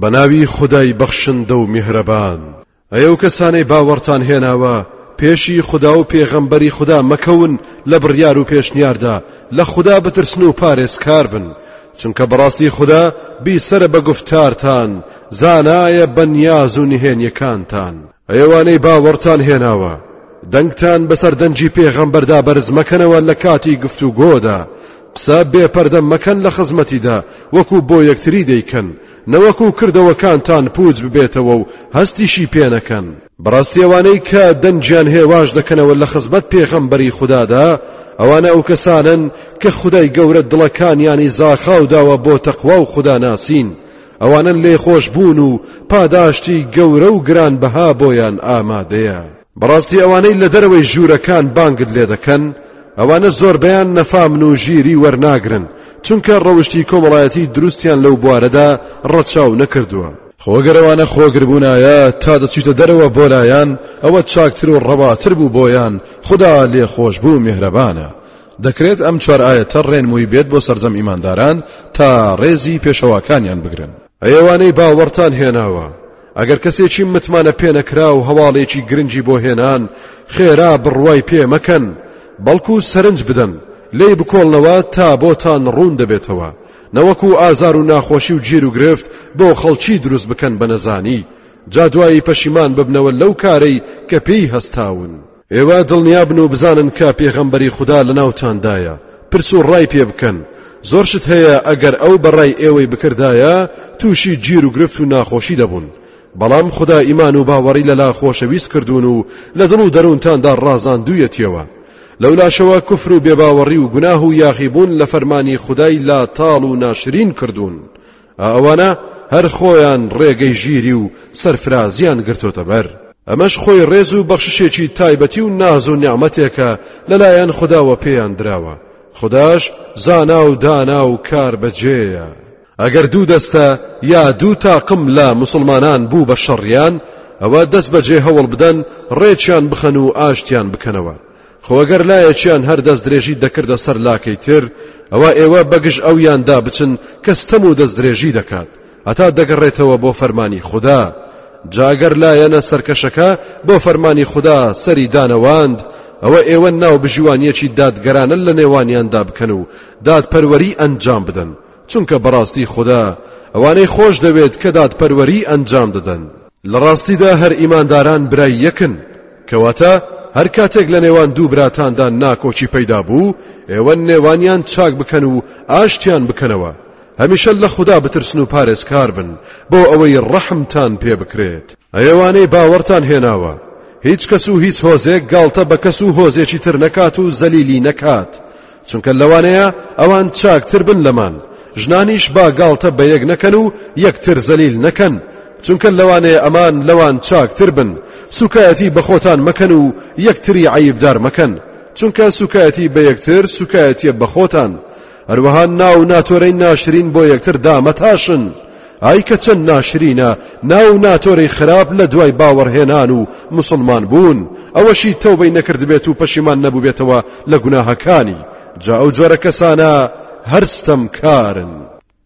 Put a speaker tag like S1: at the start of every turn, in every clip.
S1: بەناوی خودای بەخشندە و میهرەبان. ئەی ئەو کەسانەی باوەڕتان هێناوە پێشی خودا و پێغەمبەری خودا مەکەون لە بڕیار و پێشنیاردا، لە خودا بترسن و پارێزکار بن، چونکە بەڕاستی خودا بیسەرە بە گوفتارتان، زانایە بە نیاز و نهێنیەکانتان. ئەی ئەوانەی باوەڕتان هێناوە، دەنگتان بەسەر دەنگی پێغەمبەردا بەرز مەکەنەوە لە کاتی گفتوگۆدا، قسە بێ پەردە مەکەن لە خزمەتیدا وەکو بۆ یەکتری دەیکەن، نەوەکو کردەوەکانتان پووچ ببێتەوە و هەستیشی پێ نەکەن. بەڕاستی ئەوانەی کە دەنگیان هێواش دەکەنەوە لە خزمەت پێغەمبەری خودادا، ئەوانە ئەو کەسانەن کە خودای گەورە دڵەکانیانی زاخاو داوە بۆ تەقوا و خوداناسین، ئەوانن لێ خۆش بوون و پاداشتی گەورە و گرانبەها بۆیان ئامادەیە. بەڕاستی ئەوانەی لە دەرەوەی ژوورەکان بانگت لێ دەکەن، ئەوانە زۆربەیان نەفامن و ژیری وەرناگرن، چونکە ڕەوشتی کۆمەڵایەتی دروستیان لەو بوارەدا ڕەچاو نەکردووە. خۆ ئەگەر ئەوانە خۆگر بوونایە تا دەچوویتە دەرەوە بۆ لایان، ئەوە چاکتر و ڕەواتر بوو بۆیان، خودا لێ خۆش بوو میهرەبانە. دەکرێت ئەم چوار ئایەتە ڕێنمووی بێت بۆ سەرجەم ئیمانداران تا ڕێزی پێشەواکانیان بگرن. ئێوانەی باوەڕتان هێناوە، ئەگەر کەسێکی متمانە پێنەکراو هەواڵێکی گرنگی بۆ هێنان، خێرا بڕوای پێ مەکەن، بەڵکو سەرنج بدەن، لێی بکۆڵنەوە تا بۆتان ڕوون دەبێتەوە، نەوەکو ئازار و ناخۆشی و گیروگرفت بۆ خەڵکی دروست بکەن بە نەزانی، جا دوایی پەشیمان ببنەوە لەو کارەی کە پێی هەستاون. ئێوە دڵنیا بن و بزانن کە پێغەمبەری خودا لەناوتاندایە پرس و ڕای پێ بکەن زۆر شت هەیە ئەگەر ئەو بەڕای ئێوەی بکردایە تووشی گیر و گرفت و ناخۆشی دەبوون بەڵام خدا ئیمان و باوەڕی لەلا خۆشەویست کردوون و لە دڵ و دەروونتاندا ڕازاندوویەتیەوە لەو لاشەوە کفر و بێباوەڕی و گوناه و یاخیبوون لە فەرمانی خدای لا تاڵ و ناشرین کردوون ئا ئەوانە هەر خۆیان ڕێگەی ژیری و سەرفرازییان گرتۆتە بەر، ئەمەش خۆی ڕێز و بەخششێکی تایبەتی و ناز و نیعمەتێکە لە لایەن خوداوە پێیان دراوە، خوداش زانا و دانا و کاربەجێیە. ئەگەر دوو دەستە یا دوو تاقم لە موسڵمانان بوو بە شەڕیان، ئەوە دەستبەجێ هەوڵ بدەن ڕێکیان بخەن و ئاشتیان بکەنەوە، خۆ ئەگەر لایەکیان هەر دەست درێژی دەکردە سەر لاکەی تر ئەوە ئێوە بەگژ ئەویان دا بچن کە ستەم و دەست درێژی دەکات هەتا دەگەڕێتەوە بۆ فەرمانی خوددا جاگەر لایەنە سەرکەشەکە بۆ فەرمانی خوددا سەری دانەواند ئەوە ئێوە ناو بژیوانیەکی دادگەرانە لە نێوانیاندا بکەن و دادپەروەری ئەنجام بدەن چونکە بەڕاستی خوددا ئەوانەی خۆش دەوێت کە دادپەروەری ئەنجام دەدەن لە ڕاستیدا هەر ئیمانداران برای یەکن، کەواتە هەر کاتێک لە نێوان دوو براتاندا ناکۆکی پەیدا بوو، ئێوە نێوانیان چاک بکەن و ئاشتیان بکەنەوە، هەمیشە لە خودا بترسن و پارێزکار بن بۆ ئەوەی ڕەحمتان پێ بکرێت. ئێوانەی باوەڕتان هێناوە، هیچ کەس و هیچ هۆزێک گاڵتە بە کەس و هۆزێکی تر نەکات و زەلیلی نەکات، چونکە لەوانەیە ئەوان چاکتر بن لەمان، ژنانیش با گاڵتە بە یەک نەکەن و یەکتر زەلیل نەکەن، چونکە لەوانەیە ئەمان لەوان چاکتر بن، سووکایەتی بە خۆتان مەکەن و یەکتری عەیبدار مەکەن، چونکە سووکایەتی بە یەکتر سووکایەتییە بە خۆتان، هەروەها ناو و ناتۆرەی ناشرین بۆ یەکتر دامەتاشن، ئای کە چەند ناشرینە ناو ناتۆرەی خراپ لە دوای باوەڕهێنان و موسڵمان بوون ئەوەشی تەوبەی نەکردبێت و پەشیمان نەبووبێتەوە لە گوناهەکانی جا ئەو جۆرە کەسانە هەر ستەمکارن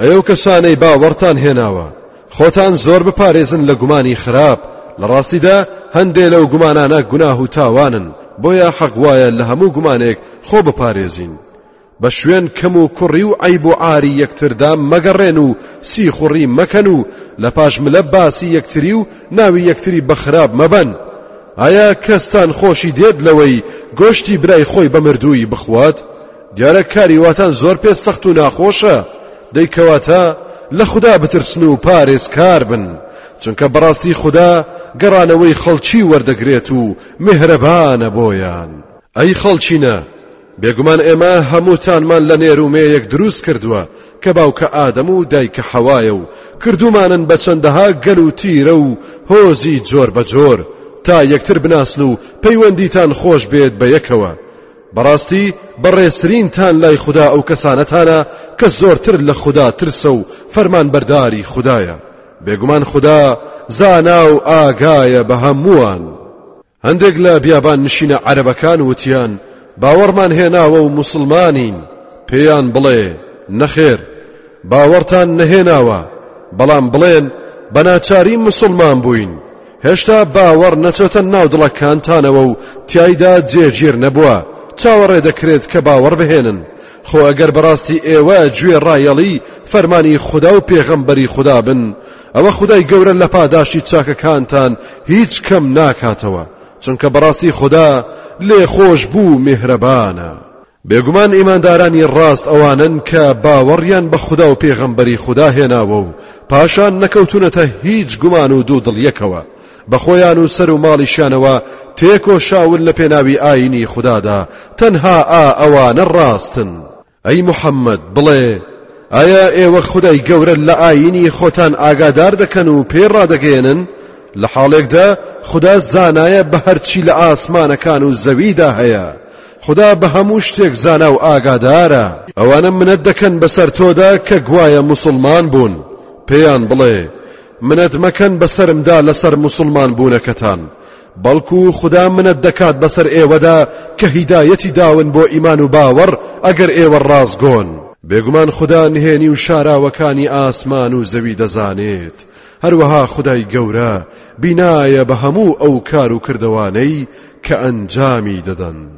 S1: ئەی ئەو کەسانەی باوەڕتان هێناوە خۆتان زۆر بپارێزن لە گومانی خراپ لە ڕاستیدا هەندێ لەو گومانانە گوناه و تاوانن بۆیە حەق وایە لە هەموو گومانێک خۆ بپارێزین بە شوێن کەم و کوڕی و عەیب و عاری یەکتردا مەگەڕێن و سیخوڕی مەکەن و لە پاش ملە باسی یەکتری و ناوی یەکتری بە خراپ مەبەن ئایا کەستان خۆشی دێت لەوەی گۆشتی برای خۆی بە مردووی بخوات دیارە کاری واتان زۆر پێ سەخت و ناخۆشە دەیکەواتە لە خوددا بترسن و پارێزکار بن چونکە بەڕاستی خوددا گەڕانەوەی خەڵکی وەردەگرێت و مهرەبانە بۆیان ئەی خەڵچینە بێگومان ئێمە هەمووتانمان لە نێر و مێیەک دروست کردووە کە باوکە ئادەم و دایکە حەوایە و کردومانن بە چەندەها گەل و تیرە و هۆزی جۆر بە جۆر تا یەکتر بناسن و پەیوەندیتان خۆش بێت بە یەکەوە بەڕاستی بەڕێسترینتان لای خوددا ئەو کەسانەتانە کە زۆرتر لە خوددا ترسە و فەرمان بەرداری خوددایە بێگومان خوددا زانا و ئاگایە بە هەمووان. هەندێک لە بیابان نشینە عەرەبەکان وتیان، باوەڕمان هێناوە و موسڵمانین، پێیان بڵێ، نەخێر، باوەڕتان نەهێناوە، بەڵام بڵێن، بە ناچاری موسڵمان بووین، هێشتا باوەڕ نەچۆتە ناو دڵەکانتانەوە و تیایدا جێگیر نەبووە، چاوەڕێ دەکرێت کە باوەڕ بهێنن، خۆ ئەگەر بەڕاستی ئێوە گوێڕایەڵی فەرمانی خودا و پێغەمبەری خودا بن، ئەوە خودای گەورە لە پاداشتی چاکەکانتان هیچ کەم ناکاتەوە چونکە بەڕاستی خودا لێ خۆش بوو میهرەبانە بێگومان ئیماندارانی ڕاست ئەوانن کە باوەڕیان بە خودا و پێغەمبەری خودا هێناوە و پاشان نەکەوتونەتە هیچ گومان و دوو دڵیەکەوە بە خۆیان و سەر و ماڵیشانەوە تێکۆشاون لە پێناوی ئاینی خوددادا تەنها ئا ئەوانە ڕاستن ئەی محەممەد، بڵێ، ئایا ئێوە خودای گەورە لە ئایینی خۆتان ئاگادار دەکەن و پێی ڕادەگەیەنن، لە حاڵێکدا خودا زانایە بە هەرچی لە ئاسمانەکان و زەویدا هەیە، خودا بە هەموو شتێک زانا و ئاگادارە. ئەوانە منەت دەکەن بەسەر تۆدا کە گوایە موسڵمان بوون، پێیان بڵێ، منەت مەکەن بەسەرمدا لەسەر موسڵمان بوونەکەتان، بەڵکو خودا منەت دەکات بەسەر ئێوەدا کە هیدایەتی داون بۆ ئیمان و باوەڕ ئەگەر ئێوە ڕاستگۆن. بێگومان خودا نهێنی و شاراوەکانی ئاسمان و زەوی دەزانێت، هەروەها خودای گەورە بینایە بە هەموو ئەو کار و کردەوانەی کە ئەنجامی دەدەن.